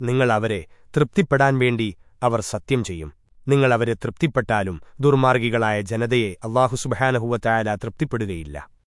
നിങ്ങൾ അവരെ തൃപ്തിപ്പെടാൻ വേണ്ടി അവർ സത്യം ചെയ്യും. നിങ്ങൾ അവരെ തൃപ്തിപ്പെട്ടാലും ദുർമാർഗികളായ ജനതയെ അള്ളാഹു സുബഹാനഹുവറ്റായാല തൃപ്തിപ്പെടുകയില്ല.